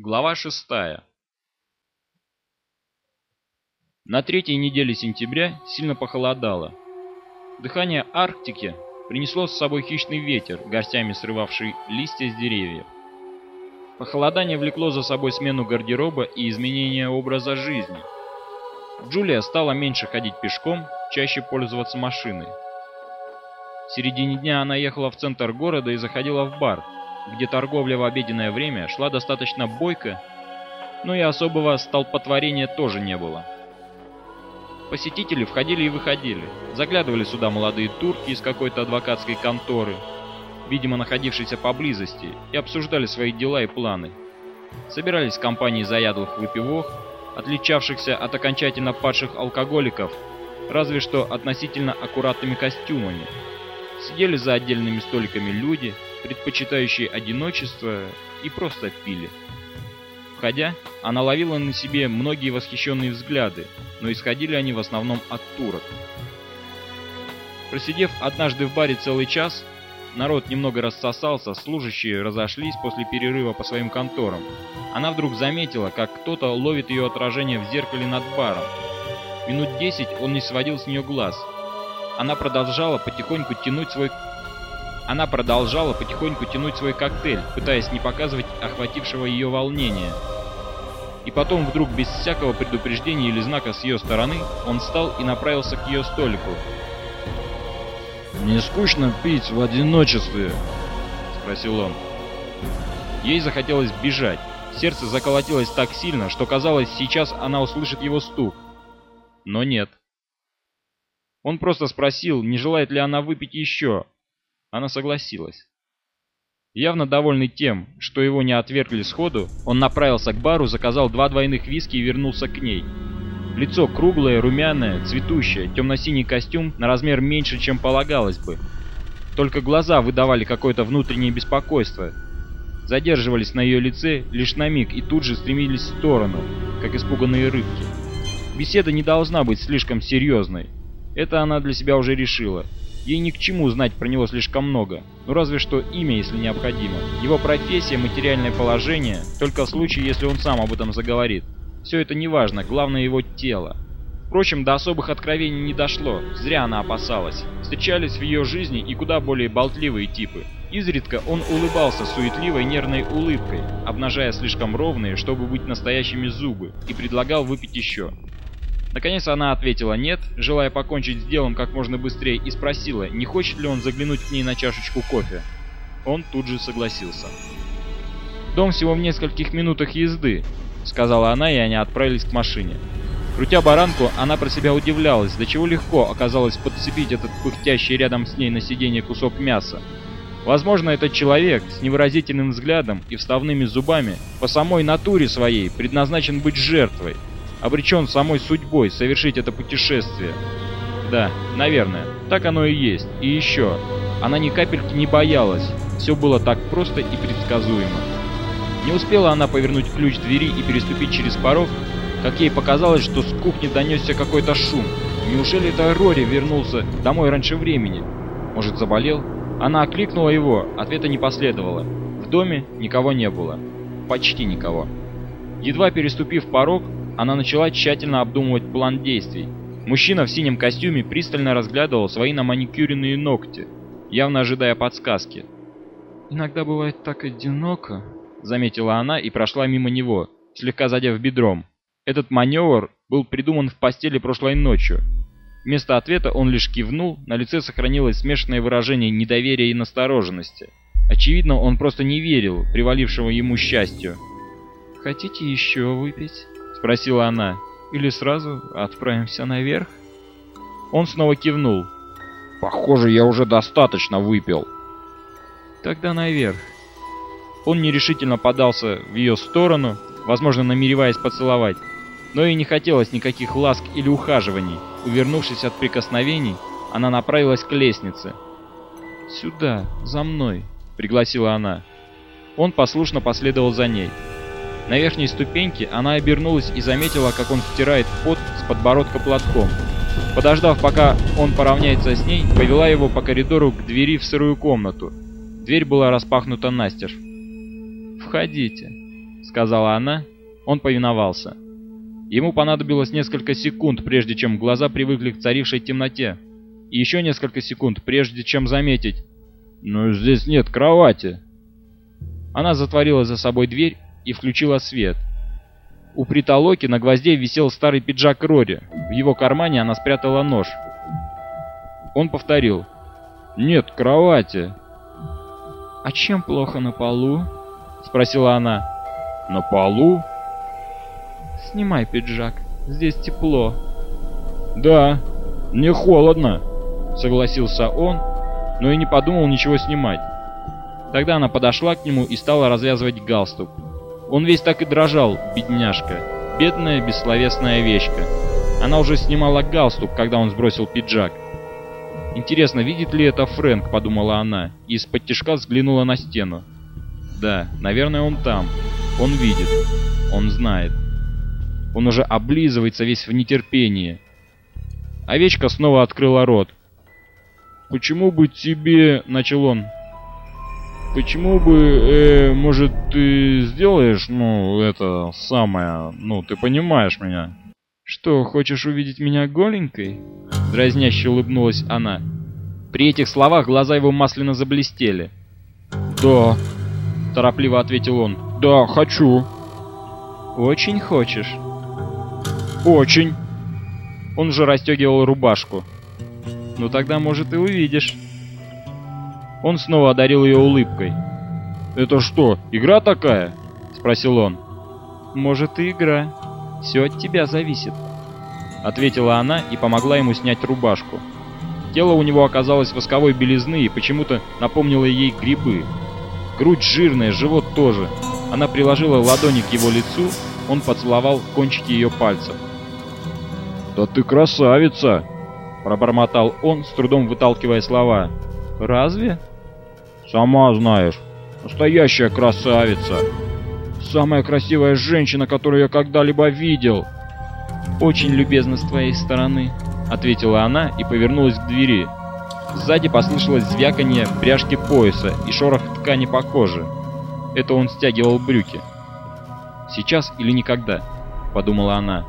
Глава 6. На третьей неделе сентября сильно похолодало. Дыхание Арктики принесло с собой хищный ветер, горстями срывавший листья с деревьев. Похолодание влекло за собой смену гардероба и изменение образа жизни. Джулия стала меньше ходить пешком, чаще пользоваться машиной. В середине дня она ехала в центр города и заходила в бар – где торговля в обеденное время шла достаточно бойко, но и особого столпотворения тоже не было. Посетители входили и выходили, заглядывали сюда молодые турки из какой-то адвокатской конторы, видимо находившиеся поблизости, и обсуждали свои дела и планы. Собирались компании заядлых выпивок, отличавшихся от окончательно падших алкоголиков, разве что относительно аккуратными костюмами. Сидели за отдельными столиками люди – предпочитающие одиночество, и просто пили. Входя, она ловила на себе многие восхищенные взгляды, но исходили они в основном от турок. Просидев однажды в баре целый час, народ немного рассосался, служащие разошлись после перерыва по своим конторам. Она вдруг заметила, как кто-то ловит ее отражение в зеркале над баром. Минут десять он не сводил с нее глаз. Она продолжала потихоньку тянуть свой она продолжала потихоньку тянуть свой коктейль, пытаясь не показывать охватившего ее волнения. И потом вдруг без всякого предупреждения или знака с ее стороны он встал и направился к ее столику. «Не скучно пить в одиночестве?» — спросил он. Ей захотелось бежать. Сердце заколотилось так сильно, что казалось, сейчас она услышит его стук. Но нет. Он просто спросил, не желает ли она выпить еще, она согласилась. Явно довольный тем, что его не отвергли сходу, он направился к бару, заказал два двойных виски и вернулся к ней. Лицо круглое, румяное, цветущее, темно-синий костюм на размер меньше, чем полагалось бы. Только глаза выдавали какое-то внутреннее беспокойство. Задерживались на ее лице лишь на миг и тут же стремились в сторону, как испуганные рыбки. Беседа не должна быть слишком серьезной. Это она для себя уже решила. Ей ни к чему знать про него слишком много, ну разве что имя, если необходимо. Его профессия, материальное положение, только в случае, если он сам об этом заговорит. Все это не важно, главное его тело. Впрочем, до особых откровений не дошло, зря она опасалась. Встречались в ее жизни и куда более болтливые типы. Изредка он улыбался суетливой нервной улыбкой, обнажая слишком ровные, чтобы быть настоящими зубы, и предлагал выпить еще. Наконец она ответила «нет», желая покончить с делом как можно быстрее, и спросила, не хочет ли он заглянуть к ней на чашечку кофе. Он тут же согласился. «Дом всего в нескольких минутах езды», — сказала она, и они отправились к машине. Крутя баранку, она про себя удивлялась, до чего легко оказалось подцепить этот пыхтящий рядом с ней на сиденье кусок мяса. Возможно, этот человек с невыразительным взглядом и вставными зубами по самой натуре своей предназначен быть жертвой, обречен самой судьбой совершить это путешествие. Да, наверное, так оно и есть. И еще, она ни капельки не боялась, все было так просто и предсказуемо. Не успела она повернуть ключ двери и переступить через порог, как ей показалось, что с кухни донесся какой-то шум. Неужели это Рори вернулся домой раньше времени? Может, заболел? Она окликнула его, ответа не последовало. В доме никого не было. Почти никого. Едва переступив порог, она начала тщательно обдумывать план действий. Мужчина в синем костюме пристально разглядывал свои наманикюренные ногти, явно ожидая подсказки. «Иногда бывает так одиноко», — заметила она и прошла мимо него, слегка задев бедром. Этот маневр был придуман в постели прошлой ночью. Вместо ответа он лишь кивнул, на лице сохранилось смешанное выражение недоверия и настороженности. Очевидно, он просто не верил привалившему ему счастью. «Хотите еще выпить?» Спросила она. Или сразу отправимся наверх? Он снова кивнул. Похоже, я уже достаточно выпил. Тогда наверх. Он нерешительно подался в ее сторону, возможно, намереваясь поцеловать, но и не хотелось никаких ласк или ухаживаний. Увернувшись от прикосновений, она направилась к лестнице. «Сюда, за мной», — пригласила она. Он послушно последовал за ней. На верхней ступеньке она обернулась и заметила, как он втирает пот с подбородка платком. Подождав, пока он поравняется с ней, повела его по коридору к двери в сырую комнату. Дверь была распахнута настежь. «Входите», — сказала она. Он повиновался. Ему понадобилось несколько секунд, прежде чем глаза привыкли к царившей темноте. И еще несколько секунд, прежде чем заметить. «Ну, здесь нет кровати». Она затворила за собой дверь и включила свет. У притолоки на гвозде висел старый пиджак Рори. В его кармане она спрятала нож. Он повторил. «Нет кровати». «А чем плохо на полу?» — спросила она. «На полу?» «Снимай пиджак, здесь тепло». «Да, мне холодно», — согласился он, но и не подумал ничего снимать. Тогда она подошла к нему и стала развязывать галстук. Он весь так и дрожал, бедняжка, бедная бессловесная овечка. Она уже снимала галстук, когда он сбросил пиджак. «Интересно, видит ли это Фрэнк?» — подумала она, и из-под тишка взглянула на стену. «Да, наверное, он там. Он видит. Он знает. Он уже облизывается весь в нетерпении». Овечка снова открыла рот. «Почему бы тебе...» — начал он. Почему бы, э, может, ты сделаешь, ну, это самое, ну, ты понимаешь меня? Что, хочешь увидеть меня голенькой? Дразняще улыбнулась она. При этих словах глаза его масляно заблестели. Да, торопливо ответил он. Да, хочу. Очень хочешь? Очень. Он уже расстегивал рубашку. Ну тогда, может, и увидишь. Он снова одарил ее улыбкой. «Это что, игра такая?» — спросил он. «Может и игра. Все от тебя зависит», — ответила она и помогла ему снять рубашку. Тело у него оказалось восковой белизны и почему-то напомнило ей грибы. Грудь жирная, живот тоже. Она приложила ладони к его лицу, он поцеловал кончики ее пальцев. «Да ты красавица!» — пробормотал он, с трудом выталкивая слова. «Разве?» «Сама знаешь, настоящая красавица. Самая красивая женщина, которую я когда-либо видел». «Очень любезно с твоей стороны», — ответила она и повернулась к двери. Сзади послышалось звяканье пряжки пояса и шорох ткани по коже. Это он стягивал брюки. «Сейчас или никогда», — подумала она.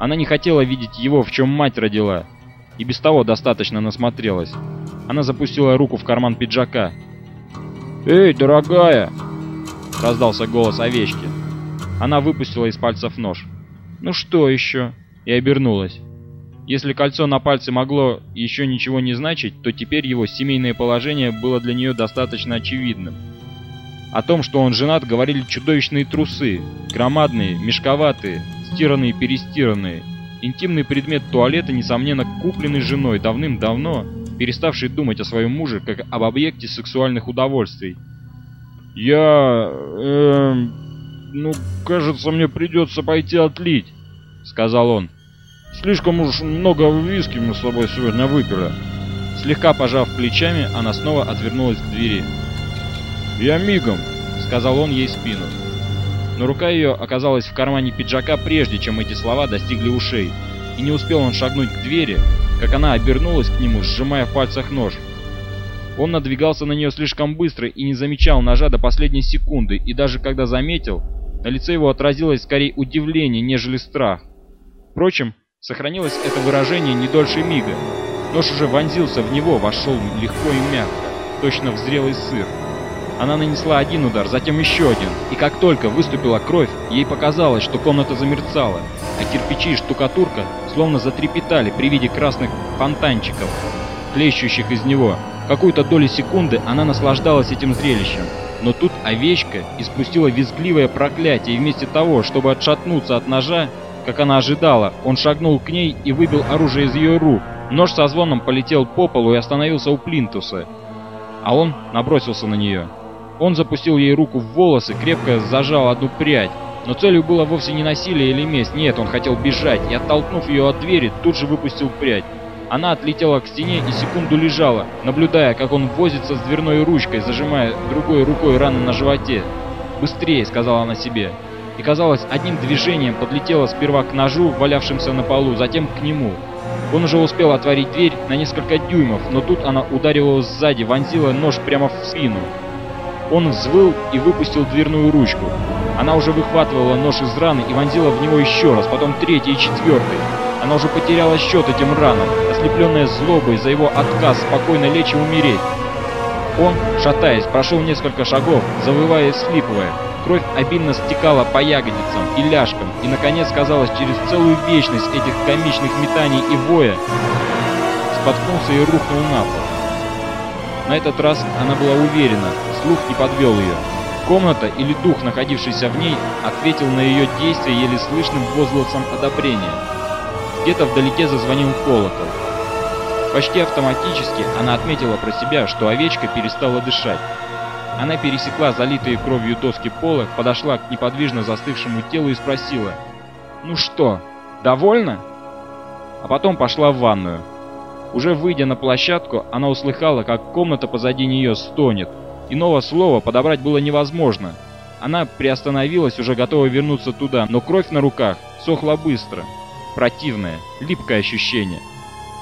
Она не хотела видеть его, в чем мать родила, и без того достаточно насмотрелась. Она запустила руку в карман пиджака. «Эй, дорогая!» — раздался голос овечки. Она выпустила из пальцев нож. «Ну что еще?» и обернулась. Если кольцо на пальце могло еще ничего не значить, то теперь его семейное положение было для нее достаточно очевидным. О том, что он женат, говорили чудовищные трусы, громадные, мешковатые, стиранные-перестиранные. Интимный предмет туалета, несомненно, купленный женой давным-давно, переставший думать о своем муже как об объекте сексуальных удовольствий. «Я... э... ну, кажется, мне придется пойти отлить», — сказал он. «Слишком уж много виски мы с собой сегодня выпили». Слегка пожав плечами, она снова отвернулась к двери. «Я мигом», — сказал он ей спину. Но рука ее оказалась в кармане пиджака, прежде чем эти слова достигли ушей. И не успел он шагнуть к двери, как она обернулась к нему, сжимая в пальцах нож. Он надвигался на нее слишком быстро и не замечал ножа до последней секунды, и даже когда заметил, на лице его отразилось скорее удивление, нежели страх. Впрочем, сохранилось это выражение не дольше мига. Нож уже вонзился в него, вошел легко и мягко, точно в зрелый сыр. Она нанесла один удар, затем еще один, и как только выступила кровь, ей показалось, что комната замерцала, а кирпичи и штукатурка словно затрепетали при виде красных фонтанчиков, плещущих из него. Какую-то долю секунды она наслаждалась этим зрелищем, но тут овечка испустила визгливое проклятие, и вместо того, чтобы отшатнуться от ножа, как она ожидала, он шагнул к ней и выбил оружие из ее рук. Нож со звоном полетел по полу и остановился у плинтуса, а он набросился на нее. Он запустил ей руку в волосы, крепко зажал одну прядь, но целью было вовсе не насилие или месть, нет, он хотел бежать, и, оттолкнув ее от двери, тут же выпустил прядь. Она отлетела к стене и секунду лежала, наблюдая, как он возится с дверной ручкой, зажимая другой рукой рану на животе. «Быстрее!» — сказала она себе. И, казалось, одним движением подлетела сперва к ножу, валявшимся на полу, затем к нему. Он уже успел отворить дверь на несколько дюймов, но тут она ударила сзади, вонзила нож прямо в спину. Он взвыл и выпустил дверную ручку. Она уже выхватывала нож из раны и вонзила в него еще раз, потом третий и четвертый. Она уже потеряла счет этим ранам, ослепленная злобой за его отказ спокойно лечь и умереть. Он, шатаясь, прошел несколько шагов, завывая и всхлипывая. Кровь обильно стекала по ягодицам и ляжкам, и, наконец, казалось, через целую вечность этих комичных метаний и воя споткнулся и рухнул на пол. На этот раз она была уверена, слух не подвел ее. Комната или дух, находившийся в ней, ответил на ее действия еле слышным возгласом одобрения. Где-то вдалеке зазвонил колокол. Почти автоматически она отметила про себя, что овечка перестала дышать. Она пересекла залитые кровью доски пола, подошла к неподвижно застывшему телу и спросила «Ну что, довольна?» А потом пошла в ванную. Уже выйдя на площадку, она услыхала, как комната позади нее стонет. Иного слова подобрать было невозможно. Она приостановилась, уже готова вернуться туда, но кровь на руках сохла быстро. Противное, липкое ощущение.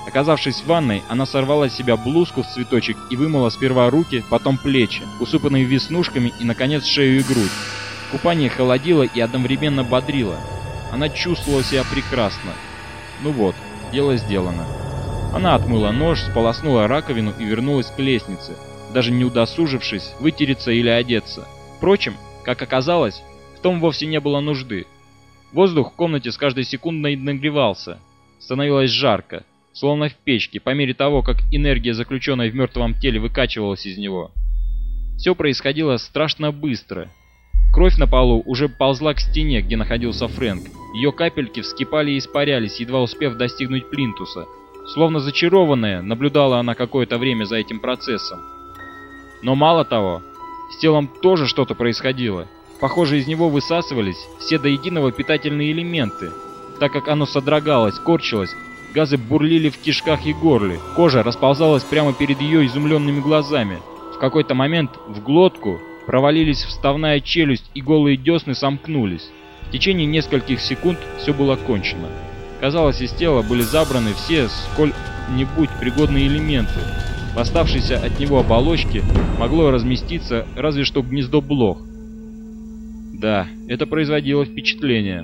Оказавшись в ванной, она сорвала с себя блузку в цветочек и вымыла сперва руки, потом плечи, усыпанные веснушками и, наконец, шею и грудь. Купание холодило и одновременно бодрило. Она чувствовала себя прекрасно. Ну вот, дело сделано. Она отмыла нож, сполоснула раковину и вернулась к лестнице, даже не удосужившись вытереться или одеться. Впрочем, как оказалось, в том вовсе не было нужды. Воздух в комнате с каждой секундой нагревался. Становилось жарко, словно в печке, по мере того, как энергия, заключенная в мертвом теле, выкачивалась из него. Все происходило страшно быстро. Кровь на полу уже ползла к стене, где находился Фрэнк. Ее капельки вскипали и испарялись, едва успев достигнуть плинтуса. Словно зачарованная, наблюдала она какое-то время за этим процессом. Но мало того, с телом тоже что-то происходило. Похоже, из него высасывались все до единого питательные элементы, так как оно содрогалось, корчилось, Газы бурлили в кишках и горле. Кожа расползалась прямо перед ее изумленными глазами. В какой-то момент в глотку провалились вставная челюсть и голые десны сомкнулись. В течение нескольких секунд все было кончено. Казалось, из тела были забраны все сколь-нибудь пригодные элементы. В оставшейся от него оболочке могло разместиться разве что гнездо блох. Да, это производило впечатление.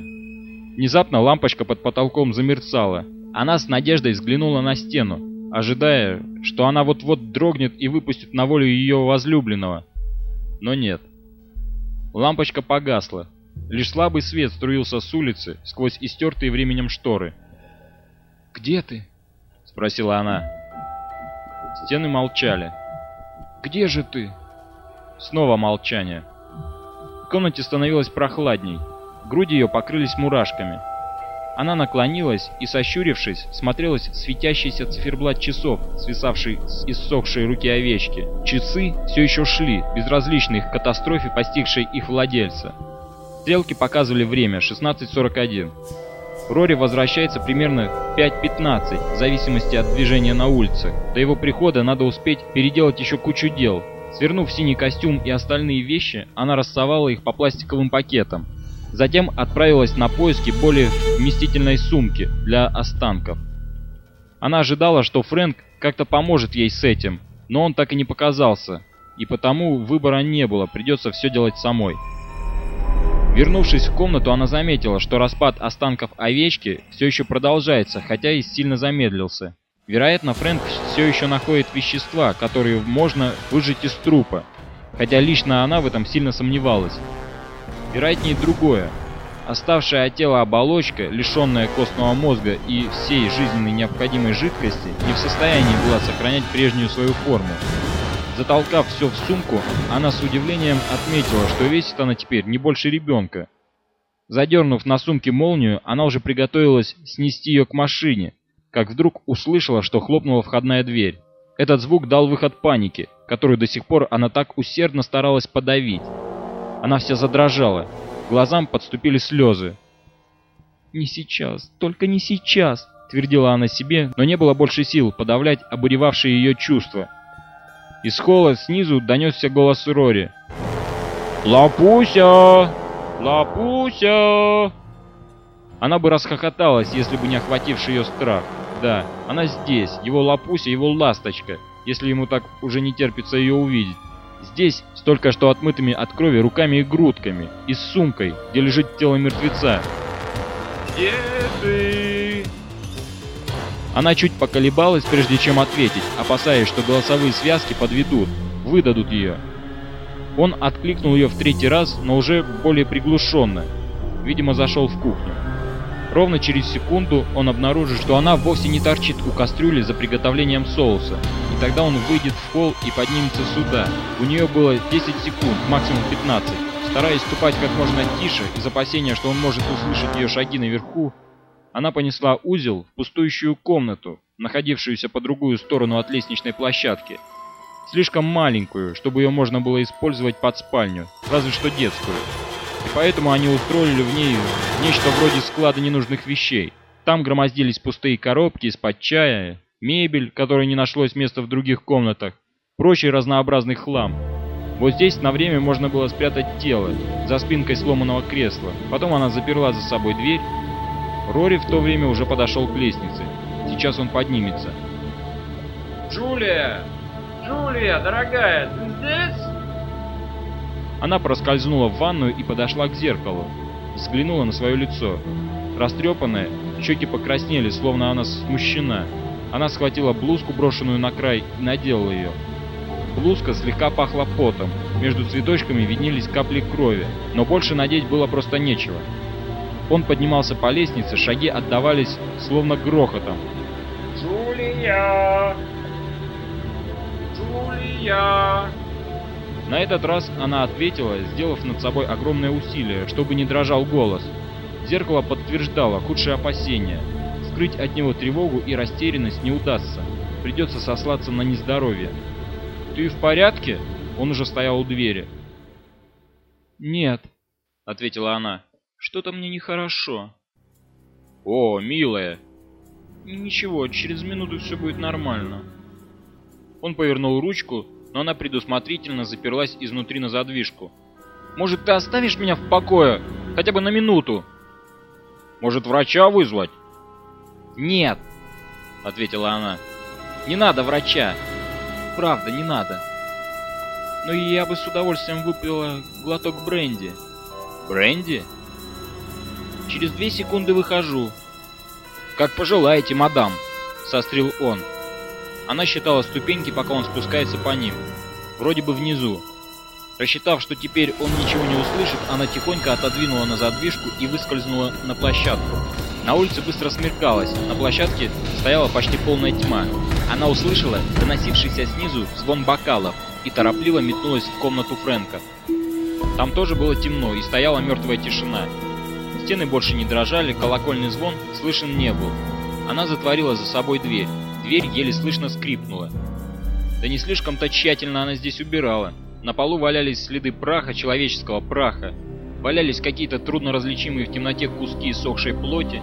Внезапно лампочка под потолком замерцала, она с надеждой взглянула на стену, ожидая, что она вот-вот дрогнет и выпустит на волю ее возлюбленного. Но нет. Лампочка погасла. Лишь слабый свет струился с улицы сквозь истертые временем шторы. «Где ты?» — спросила она. Стены молчали. «Где же ты?» Снова молчание. В комнате становилось прохладней. Груди ее покрылись мурашками. Она наклонилась и, сощурившись, смотрелась в светящийся циферблат часов, свисавший с иссохшей руки овечки. Часы все еще шли, безразличные к катастрофе, постигшей их владельца. Стрелки показывали время 16.41. Рори возвращается примерно в 5.15, в зависимости от движения на улице. До его прихода надо успеть переделать еще кучу дел. Свернув синий костюм и остальные вещи, она рассовала их по пластиковым пакетам, Затем отправилась на поиски более вместительной сумки для останков. Она ожидала, что Фрэнк как-то поможет ей с этим, но он так и не показался, и потому выбора не было, придется все делать самой. Вернувшись в комнату, она заметила, что распад останков овечки все еще продолжается, хотя и сильно замедлился. Вероятно, Фрэнк все еще находит вещества, которые можно выжать из трупа, хотя лично она в этом сильно сомневалась. Вероятнее другое. Оставшая от тела оболочка, лишенная костного мозга и всей жизненной необходимой жидкости, не в состоянии была сохранять прежнюю свою форму. Затолкав все в сумку, она с удивлением отметила, что весит она теперь не больше ребенка. Задернув на сумке молнию, она уже приготовилась снести ее к машине, как вдруг услышала, что хлопнула входная дверь. Этот звук дал выход панике, которую до сих пор она так усердно старалась подавить. Она вся задрожала. Глазам подступили слезы. «Не сейчас, только не сейчас», — твердила она себе, но не было больше сил подавлять обуревавшие ее чувства. Из холла снизу донесся голос Рори. «Лапуся! Лапуся!» Она бы расхохоталась, если бы не охвативший ее страх. Да, она здесь, его лапуся, его ласточка, если ему так уже не терпится ее увидеть. Здесь с только что отмытыми от крови руками и грудками, и с сумкой, где лежит тело мертвеца. «Где ты?» Она чуть поколебалась, прежде чем ответить, опасаясь, что голосовые связки подведут, выдадут ее. Он откликнул ее в третий раз, но уже более приглушенно. Видимо, зашел в кухню. Ровно через секунду он обнаружит, что она вовсе не торчит у кастрюли за приготовлением соуса. И тогда он выйдет в холл и поднимется сюда. У нее было 10 секунд, максимум 15. Стараясь ступать как можно тише, из опасения, что он может услышать ее шаги наверху, она понесла узел в пустующую комнату, находившуюся по другую сторону от лестничной площадки. Слишком маленькую, чтобы ее можно было использовать под спальню, разве что детскую. И поэтому они устроили в ней нечто вроде склада ненужных вещей. Там громоздились пустые коробки из-под чая, мебель, которой не нашлось места в других комнатах, прочий разнообразный хлам. Вот здесь на время можно было спрятать тело, за спинкой сломанного кресла. Потом она заперла за собой дверь. Рори в то время уже подошел к лестнице. Сейчас он поднимется. «Джулия! Джулия, дорогая, ты здесь?» Она проскользнула в ванную и подошла к зеркалу. Взглянула на свое лицо. Растрепанное, щеки покраснели, словно она смущена. Она схватила блузку, брошенную на край, и надела ее. Блузка слегка пахла потом, между цветочками виднелись капли крови, но больше надеть было просто нечего. Он поднимался по лестнице, шаги отдавались словно грохотом. «Джулия! Джулия!» На этот раз она ответила, сделав над собой огромное усилие, чтобы не дрожал голос. Зеркало подтверждало худшие опасения. Скрыть от него тревогу и растерянность не удастся. Придется сослаться на нездоровье. «Ты в порядке?» Он уже стоял у двери. «Нет», — ответила она. «Что-то мне нехорошо». «О, милая!» «Ничего, через минуту все будет нормально». Он повернул ручку, но она предусмотрительно заперлась изнутри на задвижку. «Может, ты оставишь меня в покое? Хотя бы на минуту?» «Может, врача вызвать?» «Нет», — ответила она. «Не надо врача. Правда, не надо. Но я бы с удовольствием выпила глоток бренди». «Бренди?» «Через две секунды выхожу». «Как пожелаете, мадам», — сострил он. Она считала ступеньки, пока он спускается по ним. Вроде бы внизу. Рассчитав, что теперь он ничего не услышит, она тихонько отодвинула на задвижку и выскользнула на площадку. На улице быстро смеркалось, на площадке стояла почти полная тьма. Она услышала доносившийся снизу звон бокалов и торопливо метнулась в комнату Фрэнка. Там тоже было темно и стояла мертвая тишина. Стены больше не дрожали, колокольный звон слышен не был. Она затворила за собой дверь. Дверь еле слышно скрипнула. Да не слишком-то тщательно она здесь убирала. На полу валялись следы праха, человеческого праха. Валялись какие-то трудно различимые в темноте куски сохшей плоти.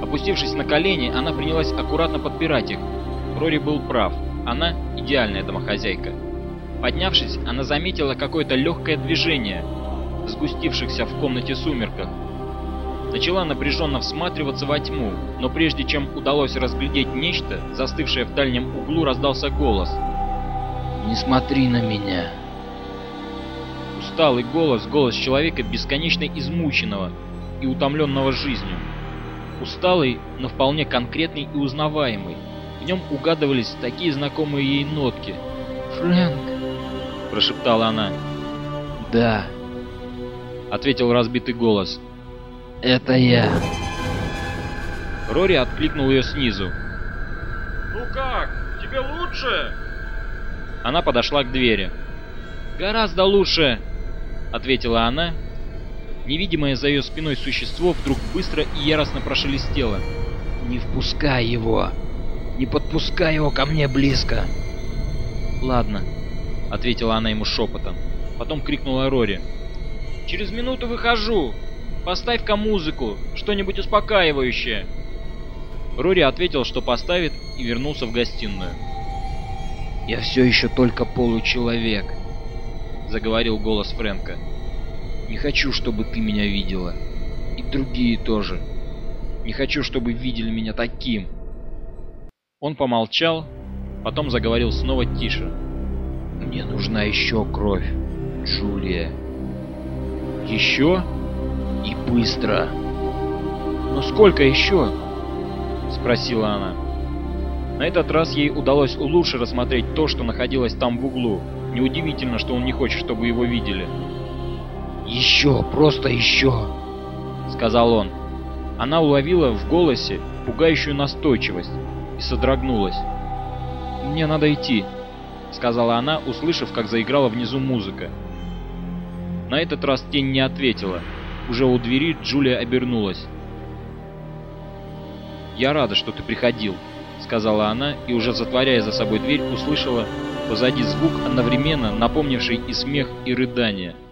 Опустившись на колени, она принялась аккуратно подбирать их. Рори был прав. Она идеальная домохозяйка. Поднявшись, она заметила какое-то легкое движение сгустившихся в комнате сумерках. Начала напряженно всматриваться во тьму, но прежде чем удалось разглядеть нечто, застывшее в дальнем углу, раздался голос. «Не смотри на меня!» Усталый голос, голос человека бесконечно измученного и утомленного жизнью. Усталый, но вполне конкретный и узнаваемый. В нем угадывались такие знакомые ей нотки. «Фрэнк!» – прошептала она. «Да», – ответил разбитый голос. Это я. Рори откликнул ее снизу. «Ну как? Тебе лучше?» Она подошла к двери. «Гораздо лучше!» — ответила она. Невидимое за ее спиной существо вдруг быстро и яростно прошелестело. «Не впускай его! Не подпускай его ко мне близко!» «Ладно», — ответила она ему шепотом. Потом крикнула Рори. «Через минуту выхожу! Поставь-ка музыку, что-нибудь успокаивающее. Рори ответил, что поставит, и вернулся в гостиную. «Я все еще только получеловек», — заговорил голос Фрэнка. «Не хочу, чтобы ты меня видела. И другие тоже. Не хочу, чтобы видели меня таким». Он помолчал, потом заговорил снова тише. Мне нужна еще кровь, Джулия. Еще? И быстро. Но сколько еще? Спросила она. На этот раз ей удалось лучше рассмотреть то, что находилось там в углу. Неудивительно, что он не хочет, чтобы его видели. «Еще, просто еще!» — сказал он. Она уловила в голосе пугающую настойчивость и содрогнулась. «Мне надо идти», — сказала она, услышав, как заиграла внизу музыка. На этот раз тень не ответила. Уже у двери Джулия обернулась. «Я рада, что ты приходил», — сказала она, и уже затворяя за собой дверь, услышала позади звук, одновременно напомнивший и смех, и рыдание —